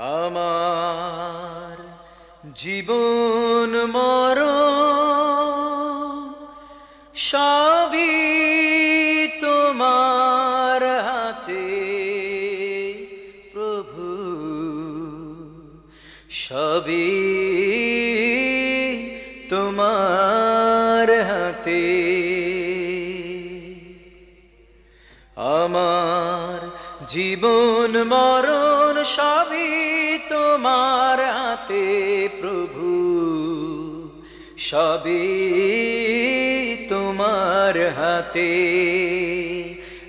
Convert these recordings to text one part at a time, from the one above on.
আমার জীবন মর সবই তোমার হাতে প্রভু। সবই তোমার হাতে। জীবন মরণ সবই তোমার হাতে প্রভু। সবই তোমার হাতে।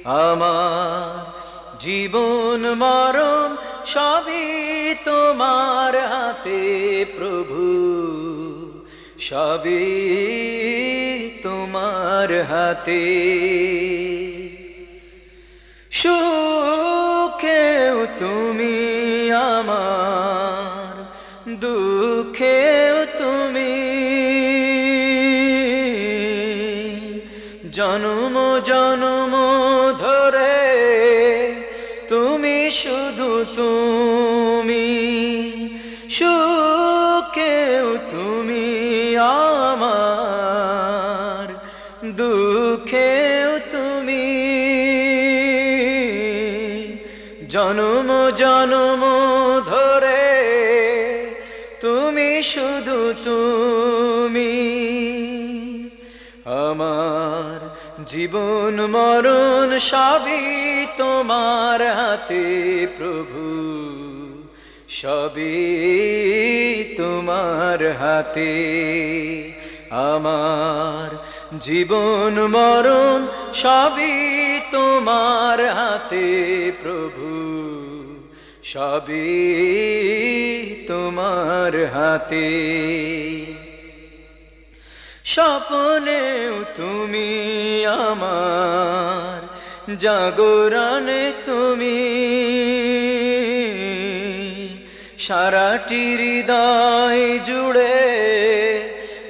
আমার জীবন মরণ সবই তোমার হাতে প্রভু। সবই তোমার হাতে। সুখেও তুমি আমার দুঃখেও তুমি। জনম জনম ধরে তুমি শুধু তুমি সুখেও তুমি। জনম জনম ধরে। তুমি শুধু তুমি। আমার জীবন, মরণ সবই তোমার হাতে প্রভু। সবই তোমার হাতে। আমার জীবন, মরণ সবই তোমার হাতে প্রভু, সবই তোমার হাতে। স্বপনেও তুমি আমার, জাগরণে তুমি। সারাটি হৃদয় জুড়ে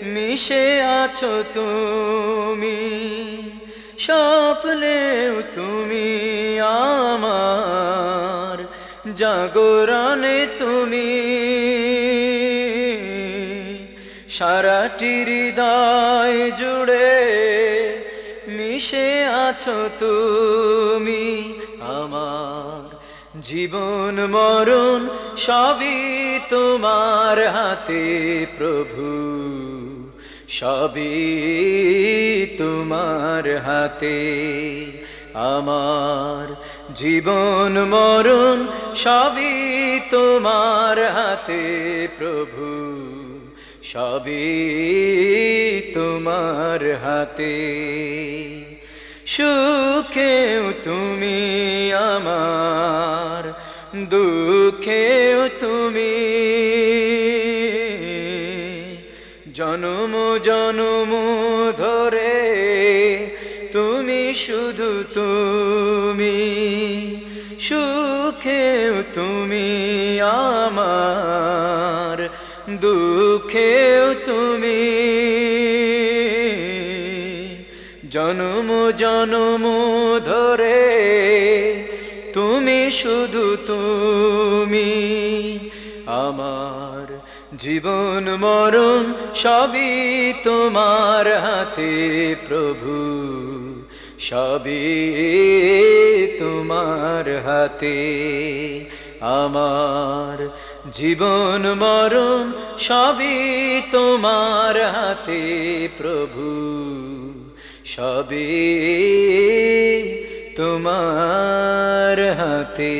মিশে আছো তুমি। স্বপ্নেও তুমি আমার, জাগরণে তুমি। সারাটি হৃদয় জুড়ে মিশে আছো তুমি আমার। জীবন মরণ সবই তোমার হাতে প্রভু। সবই তোমার হাতে। আমার জীবন, মরণ সবই তোমার হাতে প্রভু। সবই তোমার হাতে। সুখেও তুমি আমার, দুঃখেও তুমি জনম জনম ধরে, তুমি শুধু তুমি। সুখেও তুমি আমার, দুঃখেও তুমি। জনম জনম ধরে, তুমি শুধু তুমি। আমার জীবন মরণ সবই তোমার হাতে প্রভু, সবই তোমার হাতে। আমার জীবন মরণ সবই তোমার হাতে প্রভু, সবই তোমার হাতে।